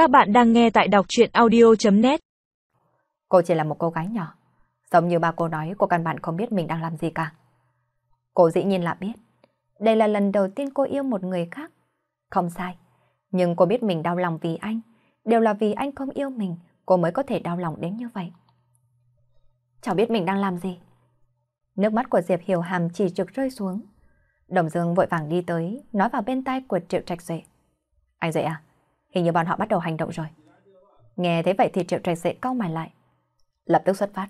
Các bạn đang nghe tại đọc chuyện audio.net Cô chỉ là một cô gái nhỏ. Giống như ba cô nói, cô căn bản không biết mình đang làm gì cả. Cô dĩ nhiên là biết. Đây là lần đầu tiên cô yêu một người khác. Không sai. Nhưng cô biết mình đau lòng vì anh. Đều là vì anh không yêu mình, cô mới có thể đau lòng đến như vậy. Cháu biết mình đang làm gì. Nước mắt của Diệp Hiểu Hàm chỉ trực rơi xuống. Đồng Dương vội vàng đi tới, nói vào bên tai của Triệu Trạch Duệ. Anh Duệ à, hình như bọn họ bắt đầu hành động rồi. Nghe thấy vậy thì Triệu Trạch sẽ cau mày lại. Lập tức xuất phát.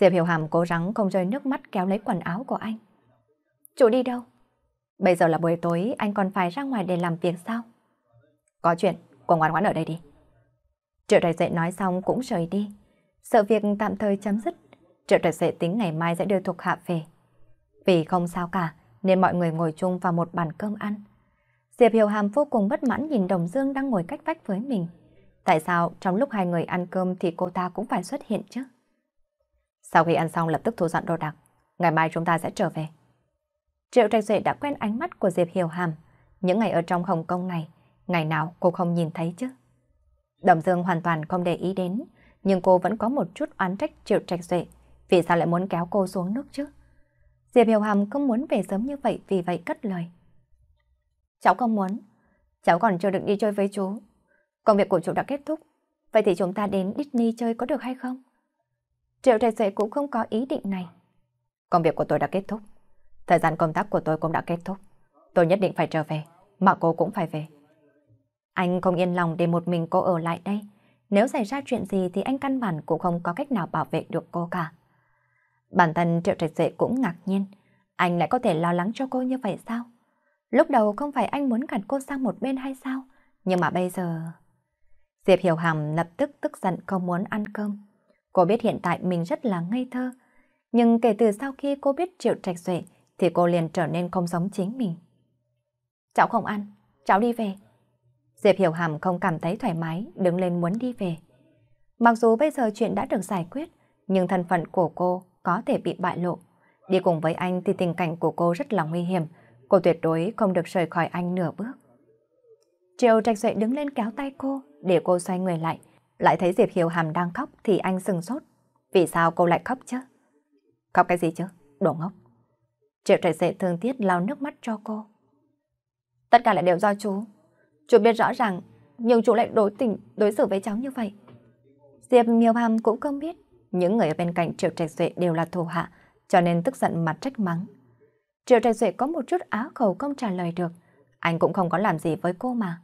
Diệp Hiểu Hàm cố gắng không rơi nước mắt kéo lấy quần áo của anh. Chủ đi đâu? Bây giờ là buổi tối, anh còn phải ra ngoài để làm việc sao? Có chuyện, cô ngoan ngoãn ở đây đi. Triệu Trạch dậy nói xong cũng rời đi. Sợ việc tạm thời chấm dứt, Triệu Trạch Duệ tính ngày mai sẽ đưa thuộc hạ về. Vì không sao cả, nên mọi người ngồi chung vào một bàn cơm ăn. Diệp Hiểu Hàm vô cùng bất mãn nhìn Đồng Dương đang ngồi cách vách với mình. Tại sao trong lúc hai người ăn cơm thì cô ta cũng phải xuất hiện chứ? Sau khi ăn xong lập tức thu dọn đồ đạc, ngày mai chúng ta sẽ trở về. Triệu Trạch Duệ đã quen ánh mắt của Diệp Hiểu Hàm. Những ngày ở trong Hồng Kông này, ngày nào cô không nhìn thấy chứ? Đồng Dương hoàn toàn không để ý đến, nhưng cô vẫn có một chút oán trách Triệu Trạch Duệ. Vì sao lại muốn kéo cô xuống nước chứ? Diệp Hiểu Hàm không muốn về sớm như vậy vì vậy cất lời. Cháu không muốn. Cháu còn chưa được đi chơi với chú. Công việc của chú đã kết thúc. Vậy thì chúng ta đến Disney chơi có được hay không? Triệu trẻ Duệ cũng không có ý định này. Công việc của tôi đã kết thúc. Thời gian công tác của tôi cũng đã kết thúc. Tôi nhất định phải trở về, mà cô cũng phải về. Anh không yên lòng để một mình cô ở lại đây. Nếu xảy ra chuyện gì thì anh căn bản cũng không có cách nào bảo vệ được cô cả. Bản thân Triệu Trạch Duệ cũng ngạc nhiên. Anh lại có thể lo lắng cho cô như vậy sao? Lúc đầu không phải anh muốn gạt cô sang một bên hay sao? Nhưng mà bây giờ... Diệp Hiểu Hàm lập tức tức giận không muốn ăn cơm. Cô biết hiện tại mình rất là ngây thơ. Nhưng kể từ sau khi cô biết Triệu Trạch Duệ thì cô liền trở nên không giống chính mình. Cháu không ăn, cháu đi về. Diệp Hiểu Hàm không cảm thấy thoải mái, đứng lên muốn đi về. Mặc dù bây giờ chuyện đã được giải quyết, nhưng thân phận của cô có thể bị bại lộ. Đi cùng với anh thì tình cảnh của cô rất là nguy hiểm, cô tuyệt đối không được rời khỏi anh nửa bước. Triệu Trạch dậy đứng lên kéo tay cô, để cô xoay người lại. Lại thấy Diệp Hiểu Hàm đang khóc thì anh sừng sốt. Vì sao cô lại khóc chứ? Khóc cái gì chứ? Đồ ngốc. Triệu Trạch dậy thương tiếc lau nước mắt cho cô. Tất cả lại đều do chú. Chú biết rõ ràng, nhưng chú lại đối tình, đối xử với cháu như vậy. Diệp Miêu Hàm cũng không biết, những người ở bên cạnh Triệu Trạch Duệ đều là thù hạ, cho nên tức giận mặt trách mắng. Triệu Trạch Duệ có một chút á khẩu không trả lời được, anh cũng không có làm gì với cô mà.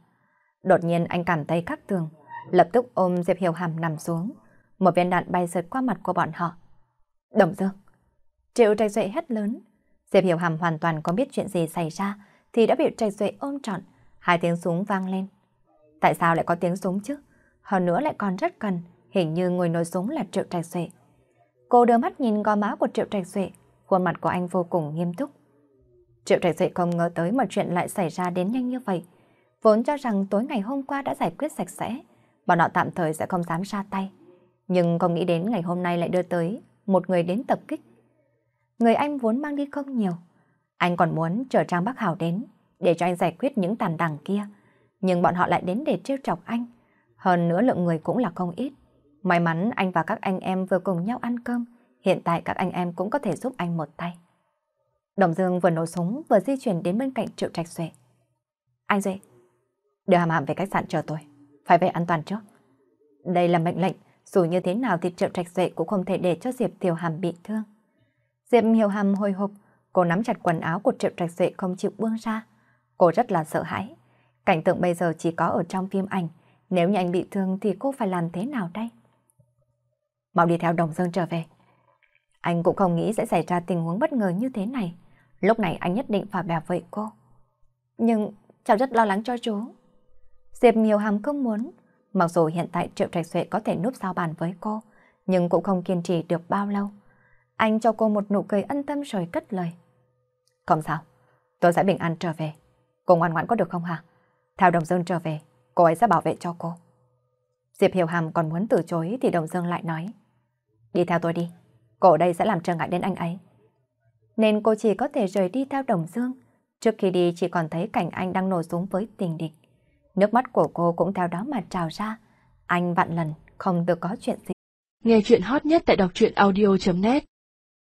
Đột nhiên anh cảm thấy khắc thường, lập tức ôm Diệp Hiểu Hàm nằm xuống. Một viên đạn bay sượt qua mặt của bọn họ. Đồng Dương. Triệu Trạch Duệ hét lớn. Diệp Hiểu Hàm hoàn toàn có biết chuyện gì xảy ra thì đã bị Trạch Duệ ôm trọn. Hai tiếng súng vang lên. Tại sao lại có tiếng súng chứ? Hơn nữa lại còn rất gần, hình như người nổi súng là Triệu Trạch Duệ. Cô đưa mắt nhìn gò má của Triệu Trạch Duệ, khuôn mặt của anh vô cùng nghiêm túc. Triệu Trạch Duệ không ngờ tới một chuyện lại xảy ra đến nhanh như vậy. Vốn cho rằng tối ngày hôm qua đã giải quyết sạch sẽ, bọn họ tạm thời sẽ không dám ra tay. Nhưng không nghĩ đến ngày hôm nay lại đưa tới một người đến tập kích. Người anh vốn mang đi không nhiều. Anh còn muốn chờ Trang Bắc Hảo đến để cho anh giải quyết những tàn đằng kia. Nhưng bọn họ lại đến để trêu chọc anh. Hơn nữa lượng người cũng là không ít. May mắn anh và các anh em vừa cùng nhau ăn cơm. Hiện tại các anh em cũng có thể giúp anh một tay. Đồng Dương vừa nổ súng vừa di chuyển đến bên cạnh Triệu Trạch Duệ. Anh Duệ, đưa Hàm Hàm về khách sạn chờ tôi. Phải về an toàn trước. Đây là mệnh lệnh, dù như thế nào thì Triệu Trạch Duệ cũng không thể để cho Diệp Thiều Hàm bị thương. Diệp Hiểu Hàm hồi hộp, cô nắm chặt quần áo của Triệu Trạch Duệ không chịu buông ra. Cô rất là sợ hãi. Cảnh tượng bây giờ chỉ có ở trong phim ảnh. Nếu như anh bị thương thì cô phải làm thế nào đây? Mau đi theo Đồng Dương trở về. Anh cũng không nghĩ sẽ xảy ra tình huống bất ngờ như thế này. Lúc này anh nhất định phải bảo vệ cô. Nhưng cháu rất lo lắng cho chú. Diệp Miêu Hàm không muốn. Mặc dù hiện tại Triệu Trạch Duệ có thể núp sau bàn với cô, nhưng cũng không kiên trì được bao lâu. Anh cho cô một nụ cười ân tâm rồi cất lời. Không sao, tôi sẽ bình an trở về. Cô ngoan ngoãn có được không hả? Theo Đồng Dương trở về, cô ấy sẽ bảo vệ cho cô. Diệp Hiểu Hàm còn muốn từ chối thì Đồng Dương lại nói. Đi theo tôi đi, cô ở đây sẽ làm trở ngại đến anh ấy. Nên cô chỉ có thể rời đi theo Đồng Dương. Trước khi đi, chỉ còn thấy cảnh anh đang nổ súng với tình địch. Nước mắt của cô cũng theo đó mà trào ra. Anh vạn lần không được có chuyện gì. Nghe chuyện hot nhất tại đọc truyện audio.net